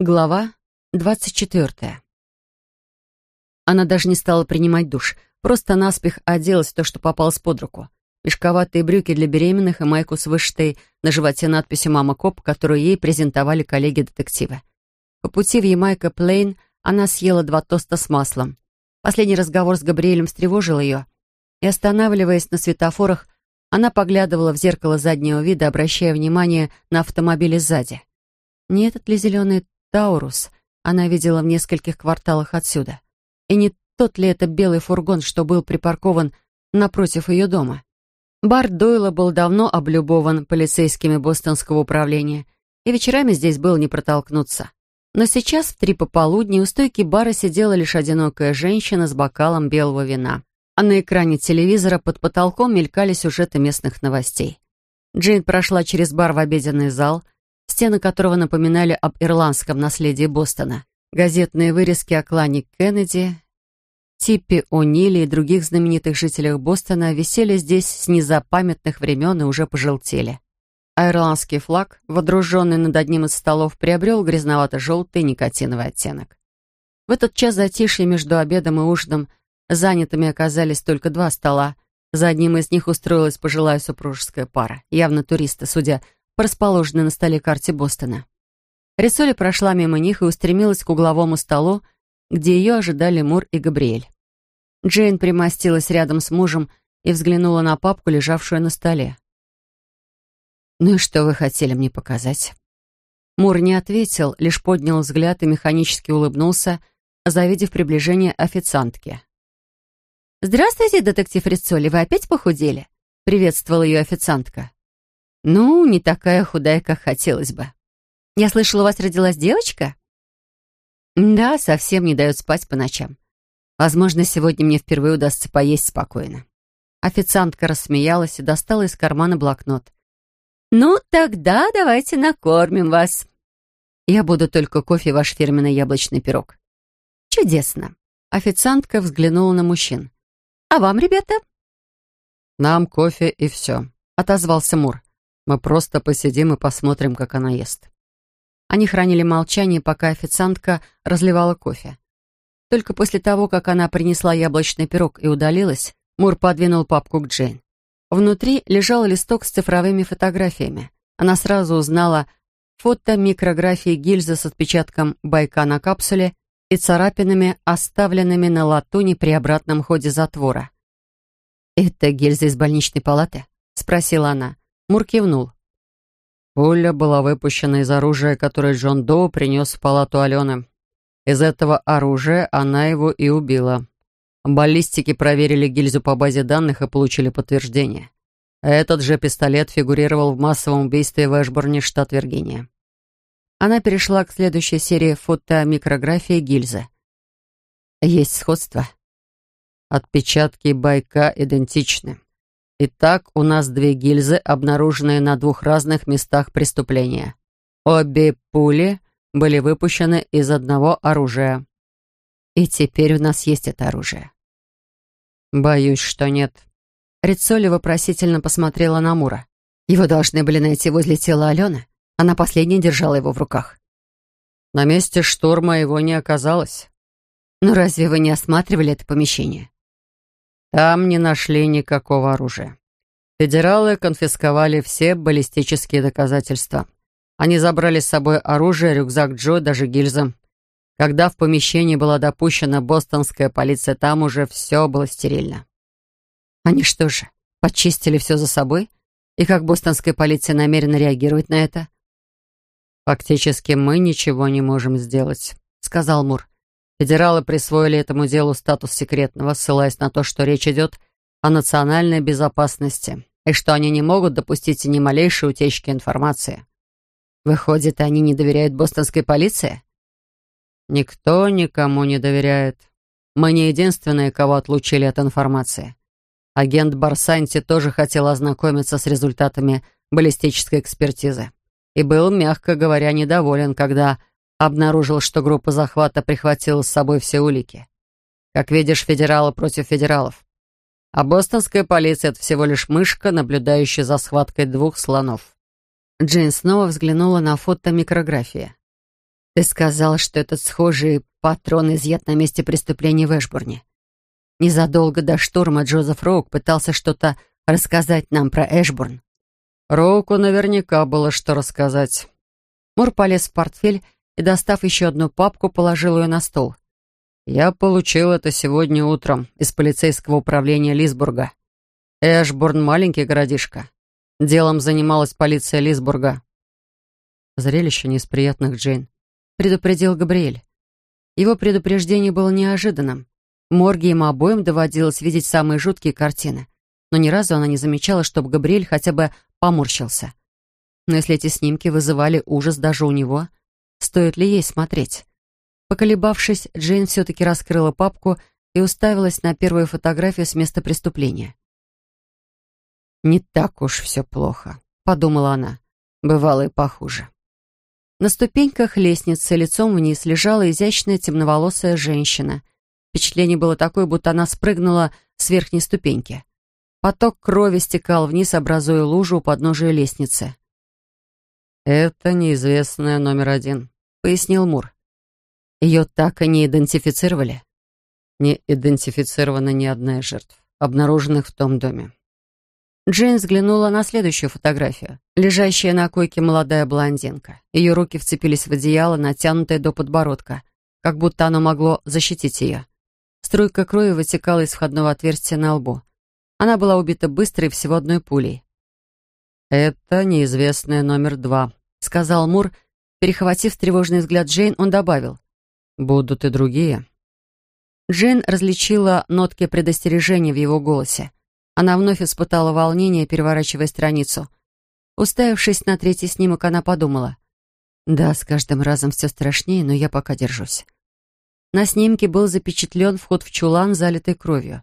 Глава двадцать четвертая. Она даже не стала принимать душ, просто наспех оделась то, что попалось под руку. Мешковатые брюки для беременных и майку с вышитой на животе надписью «Мама Коп», которую ей презентовали коллеги-детективы. По пути в Ямайка Плейн она съела два тоста с маслом. Последний разговор с Габриэлем встревожил ее, и, останавливаясь на светофорах, она поглядывала в зеркало заднего вида, обращая внимание на автомобили сзади. Не этот ли зеленый Таурус она видела в нескольких кварталах отсюда. И не тот ли это белый фургон, что был припаркован напротив ее дома? Бар Дойла был давно облюбован полицейскими бостонского управления, и вечерами здесь было не протолкнуться. Но сейчас в три пополудни у стойки бара сидела лишь одинокая женщина с бокалом белого вина. А на экране телевизора под потолком мелькали сюжеты местных новостей. Джейн прошла через бар в обеденный зал — стены которого напоминали об ирландском наследии Бостона. Газетные вырезки о клане Кеннеди, Типпи О'Ниле и других знаменитых жителях Бостона висели здесь с незапамятных времен и уже пожелтели. А ирландский флаг, водруженный над одним из столов, приобрел грязновато-желтый никотиновый оттенок. В этот час затишья между обедом и ужином занятыми оказались только два стола. За одним из них устроилась пожилая супружеская пара, явно туристы, судя по расположенной на столе карте Бостона. Рисоли прошла мимо них и устремилась к угловому столу, где ее ожидали Мур и Габриэль. Джейн примостилась рядом с мужем и взглянула на папку, лежавшую на столе. «Ну и что вы хотели мне показать?» Мур не ответил, лишь поднял взгляд и механически улыбнулся, завидев приближение официантки. «Здравствуйте, детектив Рицоли, вы опять похудели?» — приветствовала ее официантка. «Ну, не такая худая, как хотелось бы. Я слышала, у вас родилась девочка?» «Да, совсем не дает спать по ночам. Возможно, сегодня мне впервые удастся поесть спокойно». Официантка рассмеялась и достала из кармана блокнот. «Ну, тогда давайте накормим вас». «Я буду только кофе и ваш фирменный яблочный пирог». «Чудесно». Официантка взглянула на мужчин. «А вам, ребята?» «Нам кофе и все», — отозвался Мур. Мы просто посидим и посмотрим, как она ест». Они хранили молчание, пока официантка разливала кофе. Только после того, как она принесла яблочный пирог и удалилась, Мур подвинул папку к Джейн. Внутри лежал листок с цифровыми фотографиями. Она сразу узнала фото микрографии гильзы с отпечатком байка на капсуле и царапинами, оставленными на латуни при обратном ходе затвора. «Это гильза из больничной палаты?» — спросила она. Мур кивнул. Пуля была выпущена из оружия, которое Джон Доу принес в палату Алены. Из этого оружия она его и убила. Баллистики проверили гильзу по базе данных и получили подтверждение. Этот же пистолет фигурировал в массовом убийстве в Эшборне, штат Виргиния. Она перешла к следующей серии фото-микрографии гильзы. Есть сходство. Отпечатки байка идентичны. Итак, у нас две гильзы, обнаруженные на двух разных местах преступления. Обе пули были выпущены из одного оружия. И теперь у нас есть это оружие. Боюсь, что нет. Рицоли вопросительно посмотрела на Мура. Его должны были найти возле тела Алены. Она последняя держала его в руках. На месте шторма его не оказалось. Но разве вы не осматривали это помещение? Там не нашли никакого оружия. Федералы конфисковали все баллистические доказательства. Они забрали с собой оружие, рюкзак Джо, даже гильзы. Когда в помещении была допущена бостонская полиция, там уже все было стерильно. Они что же, почистили все за собой? И как бостонская полиция намерена реагировать на это? «Фактически мы ничего не можем сделать», — сказал Мур. Федералы присвоили этому делу статус секретного, ссылаясь на то, что речь идет о национальной безопасности и что они не могут допустить ни малейшей утечки информации. Выходит, они не доверяют бостонской полиции? Никто никому не доверяет. Мы не единственные, кого отлучили от информации. Агент Барсанти тоже хотел ознакомиться с результатами баллистической экспертизы и был, мягко говоря, недоволен, когда Обнаружил, что группа захвата прихватила с собой все улики. Как видишь, федералы против федералов. А бостонская полиция — это всего лишь мышка, наблюдающая за схваткой двух слонов. Джейн снова взглянула на фото микрографии. «Ты сказал, что этот схожий патрон изъят на месте преступления в Эшбурне. Незадолго до штурма Джозеф Роук пытался что-то рассказать нам про Эшбурн». Роуку наверняка было что рассказать. Мур полез в портфель и, достав еще одну папку, положил ее на стол. «Я получил это сегодня утром из полицейского управления Лисбурга. Эшбурн — маленький городишко. Делом занималась полиция Лисбурга». Зрелище не из приятных, Джейн предупредил Габриэль. Его предупреждение было неожиданным. Морге им обоим доводилось видеть самые жуткие картины, но ни разу она не замечала, чтобы Габриэль хотя бы поморщился. Но если эти снимки вызывали ужас даже у него, стоит ли ей смотреть? Поколебавшись, Джейн все-таки раскрыла папку и уставилась на первую фотографию с места преступления. «Не так уж все плохо», — подумала она. «Бывало и похуже». На ступеньках лестницы лицом вниз лежала изящная темноволосая женщина. Впечатление было такое, будто она спрыгнула с верхней ступеньки. Поток крови стекал вниз, образуя лужу у подножия лестницы. «Это неизвестная номер один», — пояснил Мур. «Ее так и не идентифицировали?» «Не идентифицирована ни одна из жертв, обнаруженных в том доме. Джейн взглянула на следующую фотографию. Лежащая на койке молодая блондинка. Ее руки вцепились в одеяло, натянутое до подбородка, как будто оно могло защитить ее. Струйка крови вытекала из входного отверстия на лбу. Она была убита быстро и всего одной пулей. «Это неизвестная номер два», — сказал Мур. Перехватив тревожный взгляд Джейн, он добавил. «Будут и другие». Джейн различила нотки предостережения в его голосе. Она вновь испытала волнение, переворачивая страницу. Уставившись на третий снимок, она подумала. «Да, с каждым разом все страшнее, но я пока держусь». На снимке был запечатлен вход в чулан, залитый кровью.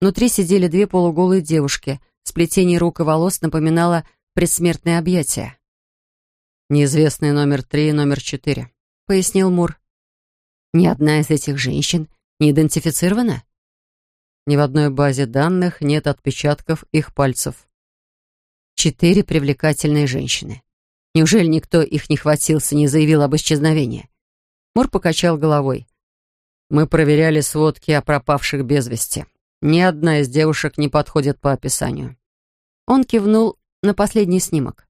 Внутри сидели две полуголые девушки. Сплетение рук и волос напоминало предсмертное объятие. «Неизвестный номер три и номер четыре», — пояснил Мур. «Ни одна из этих женщин не идентифицирована?» Ни в одной базе данных нет отпечатков их пальцев. Четыре привлекательные женщины. Неужели никто их не хватился, не заявил об исчезновении? Мур покачал головой. Мы проверяли сводки о пропавших без вести. Ни одна из девушек не подходит по описанию. Он кивнул на последний снимок.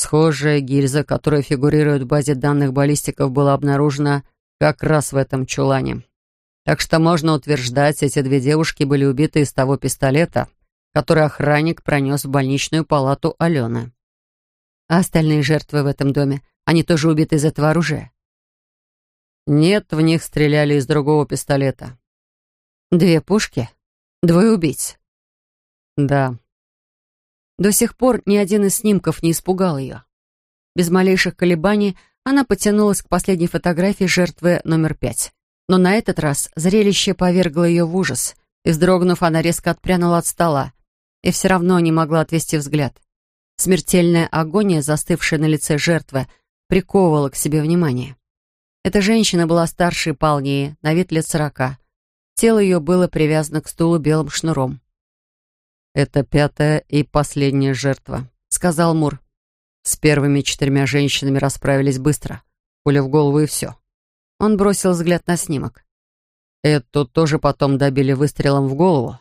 Схожая гильза, которая фигурирует в базе данных баллистиков, была обнаружена как раз в этом чулане. Так что можно утверждать, эти две девушки были убиты из того пистолета, который охранник пронес в больничную палату Алены. А остальные жертвы в этом доме, они тоже убиты из этого оружия? Нет, в них стреляли из другого пистолета. Две пушки? Двое убийц? Да. До сих пор ни один из снимков не испугал ее. Без малейших колебаний она потянулась к последней фотографии жертвы номер пять. Но на этот раз зрелище повергло ее в ужас, и, вздрогнув, она резко отпрянула от стола, и все равно не могла отвести взгляд. Смертельная агония, застывшая на лице жертвы, приковывала к себе внимание. Эта женщина была старше и полнее, на вид лет сорока. Тело ее было привязано к стулу белым шнуром. «Это пятая и последняя жертва», — сказал Мур. «С первыми четырьмя женщинами расправились быстро. Пуля в голову и все. Он бросил взгляд на снимок. Эту тоже потом добили выстрелом в голову.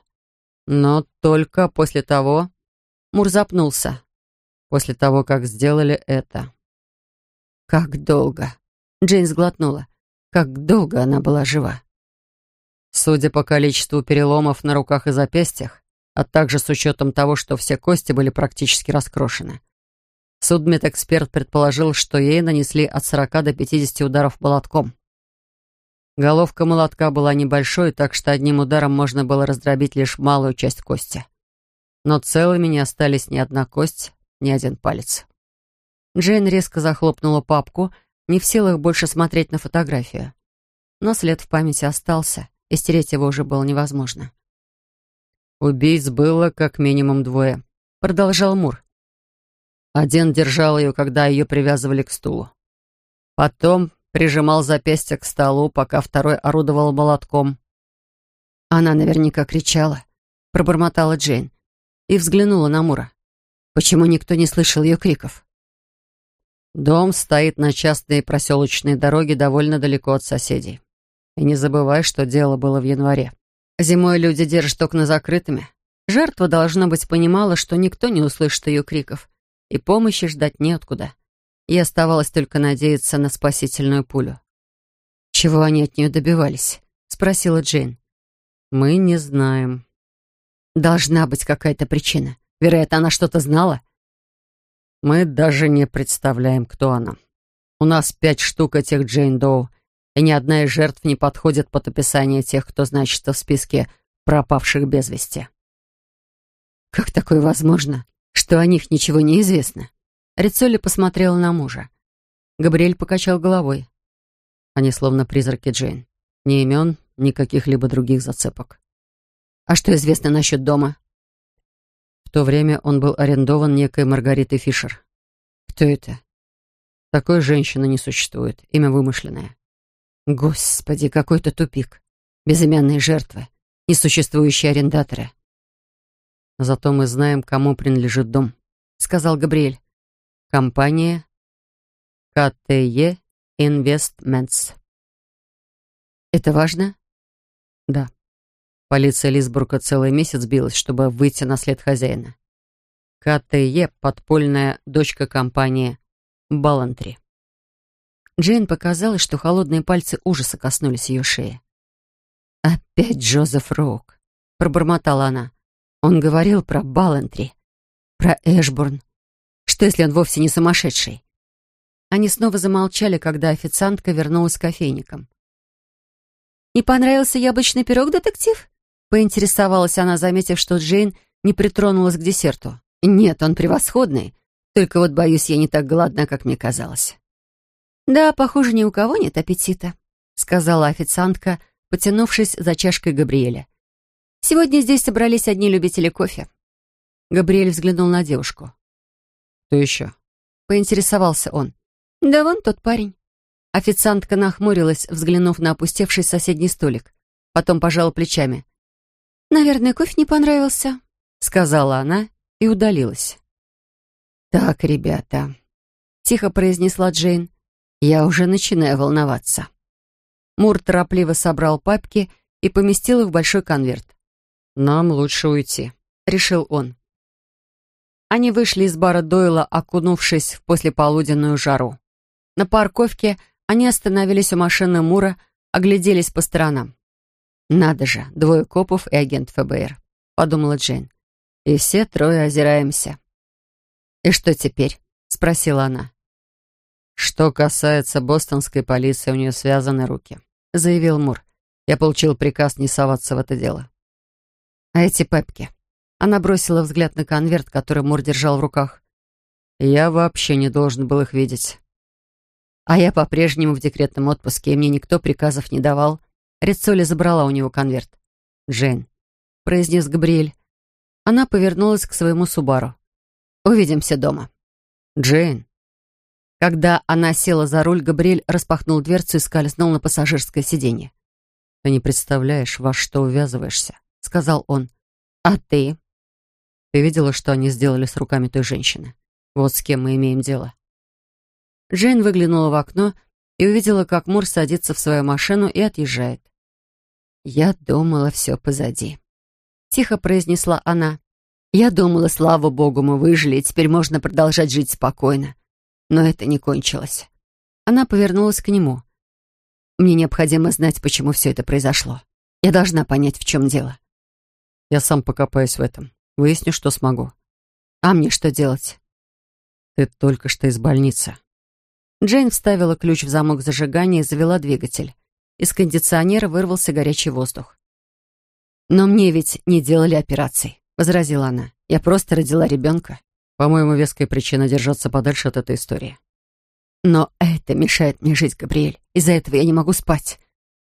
Но только после того... Мур запнулся. После того, как сделали это. Как долго? Джейн сглотнула. Как долго она была жива? Судя по количеству переломов на руках и запястьях, а также с учетом того, что все кости были практически раскрошены. Судмедэксперт предположил, что ей нанесли от 40 до 50 ударов молотком. Головка молотка была небольшой, так что одним ударом можно было раздробить лишь малую часть кости. Но целыми не остались ни одна кость, ни один палец. Джейн резко захлопнула папку, не в силах больше смотреть на фотографию. Но след в памяти остался, и стереть его уже было невозможно. «Убийц было как минимум двое», — продолжал Мур. Один держал ее, когда ее привязывали к стулу. Потом прижимал запястье к столу, пока второй орудовал молотком. Она наверняка кричала, пробормотала Джейн и взглянула на Мура. Почему никто не слышал ее криков? Дом стоит на частной проселочной дороге довольно далеко от соседей. И не забывай, что дело было в январе. Зимой люди держат окна закрытыми. Жертва, должно быть, понимала, что никто не услышит ее криков, и помощи ждать неоткуда. И оставалось только надеяться на спасительную пулю. «Чего они от нее добивались?» — спросила Джейн. «Мы не знаем». «Должна быть какая-то причина. Вероятно, она что-то знала». «Мы даже не представляем, кто она. У нас пять штук этих Джейн Доу, и ни одна из жертв не подходит под описание тех, кто значится в списке пропавших без вести. «Как такое возможно, что о них ничего не известно?» Рицолли посмотрела на мужа. Габриэль покачал головой. Они словно призраки Джейн. Ни имен, ни каких-либо других зацепок. «А что известно насчет дома?» В то время он был арендован некой Маргаритой Фишер. «Кто это?» «Такой женщины не существует. Имя вымышленное. Господи, какой-то тупик. Безымянные жертвы, несуществующие арендаторы. Зато мы знаем, кому принадлежит дом, сказал Габриэль. Компания КТЕ Investments. Это важно? Да. Полиция Лисбурга целый месяц билась, чтобы выйти на след хозяина. КТЕ — подпольная дочка компании Балантри. Джейн показалось, что холодные пальцы ужаса коснулись ее шеи. «Опять Джозеф Роук», — пробормотала она. «Он говорил про Балентри, про Эшбурн. Что, если он вовсе не сумасшедший?» Они снова замолчали, когда официантка вернулась к кофейникам. «Не понравился яблочный пирог, детектив?» — поинтересовалась она, заметив, что Джейн не притронулась к десерту. «Нет, он превосходный. Только вот, боюсь, я не так голодна, как мне казалось». «Да, похоже, ни у кого нет аппетита», — сказала официантка, потянувшись за чашкой Габриэля. «Сегодня здесь собрались одни любители кофе». Габриэль взглянул на девушку. «Кто еще?» — поинтересовался он. «Да вон тот парень». Официантка нахмурилась, взглянув на опустевший соседний столик. Потом пожала плечами. «Наверное, кофе не понравился», — сказала она и удалилась. «Так, ребята», — тихо произнесла Джейн, я уже начинаю волноваться. Мур торопливо собрал папки и поместил их в большой конверт. «Нам лучше уйти», — решил он. Они вышли из бара Дойла, окунувшись в послеполуденную жару. На парковке они остановились у машины Мура, огляделись по сторонам. «Надо же, двое копов и агент ФБР», — подумала Джейн. «И все трое озираемся». «И что теперь?» — спросила она. «Что касается бостонской полиции, у нее связаны руки», — заявил Мур. «Я получил приказ не соваться в это дело». «А эти пепки?» Она бросила взгляд на конверт, который Мур держал в руках. «Я вообще не должен был их видеть». «А я по-прежнему в декретном отпуске, и мне никто приказов не давал». Рицоли забрала у него конверт. «Джейн», — произнес Габриэль. Она повернулась к своему Субару. «Увидимся дома». «Джейн», когда она села за руль, Габриэль распахнул дверцу и скользнул на пассажирское сиденье. «Ты не представляешь, во что увязываешься», — сказал он. «А ты?» «Ты видела, что они сделали с руками той женщины? Вот с кем мы имеем дело». Джейн выглянула в окно и увидела, как Мур садится в свою машину и отъезжает. «Я думала, все позади», — тихо произнесла она. «Я думала, слава богу, мы выжили, и теперь можно продолжать жить спокойно. Но это не кончилось. Она повернулась к нему. «Мне необходимо знать, почему все это произошло. Я должна понять, в чем дело». «Я сам покопаюсь в этом. Выясню, что смогу». «А мне что делать?» «Ты только что из больницы». Джейн вставила ключ в замок зажигания и завела двигатель. Из кондиционера вырвался горячий воздух. «Но мне ведь не делали операций», — возразила она. «Я просто родила ребенка». По-моему, веская причина держаться подальше от этой истории. Но это мешает мне жить, Габриэль. Из-за этого я не могу спать.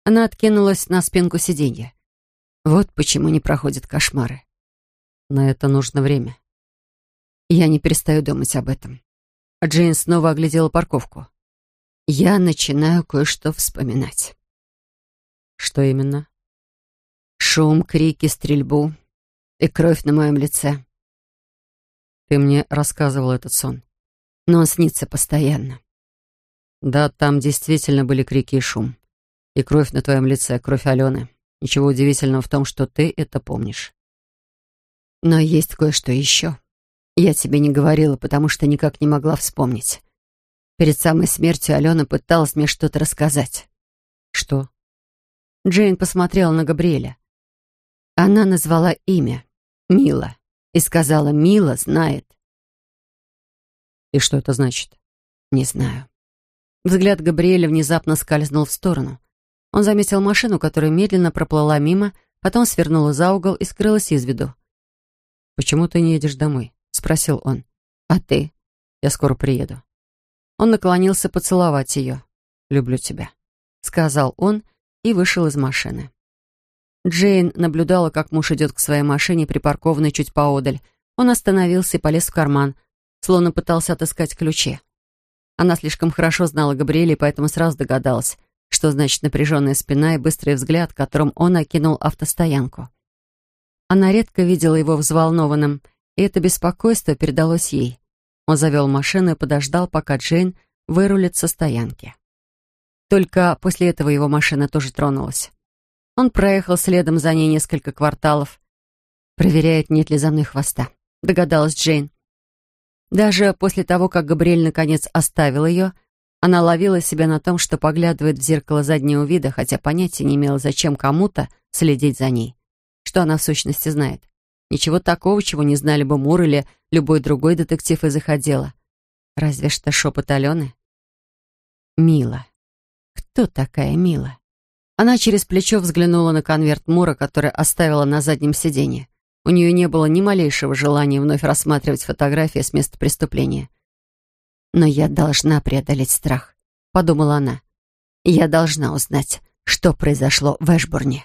Она откинулась на спинку сиденья. Вот почему не проходят кошмары. На это нужно время. Я не перестаю думать об этом. Джейн снова оглядела парковку. Я начинаю кое-что вспоминать. Что именно? Шум, крики, стрельбу и кровь на моем лице. Ты мне рассказывал этот сон. но он снится постоянно. Да, там действительно были крики и шум. И кровь на твоем лице, кровь Алены. Ничего удивительного в том, что ты это помнишь. Но есть кое-что еще. Я тебе не говорила, потому что никак не могла вспомнить. Перед самой смертью Алена пыталась мне что-то рассказать. Что? Джейн посмотрела на Габриэля. Она назвала имя — Мила, и сказала, Мила знает. И что это значит? Не знаю. Взгляд Габриэля внезапно скользнул в сторону. Он заметил машину, которая медленно проплыла мимо, потом свернула за угол и скрылась из виду. «Почему ты не едешь домой?» — спросил он. «А ты?» «Я скоро приеду». Он наклонился поцеловать ее. «Люблю тебя», — сказал он и вышел из машины. Джейн наблюдала, как муж идет к своей машине, припаркованной чуть поодаль. Он остановился и полез в карман, словно пытался отыскать ключи. Она слишком хорошо знала Габриэля, поэтому сразу догадалась, что значит напряженная спина и быстрый взгляд, которым он окинул автостоянку. Она редко видела его взволнованным, и это беспокойство передалось ей. Он завел машину и подождал, пока Джейн вырулит со стоянки. Только после этого его машина тоже тронулась. Он проехал следом за ней несколько кварталов. «Проверяет, нет ли за мной хвоста», — догадалась Джейн. Даже после того, как Габриэль наконец оставил ее, она ловила себя на том, что поглядывает в зеркало заднего вида, хотя понятия не имела, зачем кому-то следить за ней. Что она в сущности знает? Ничего такого, чего не знали бы Мур или любой другой детектив из их отдела. Разве что шепот Алены. Мила. Кто такая Мила? Она через плечо взглянула на конверт Мура, который оставила на заднем сиденье. У нее не было ни малейшего желания вновь рассматривать фотографии с места преступления. «Но я должна преодолеть страх», — подумала она. «Я должна узнать, что произошло в Эшбурне».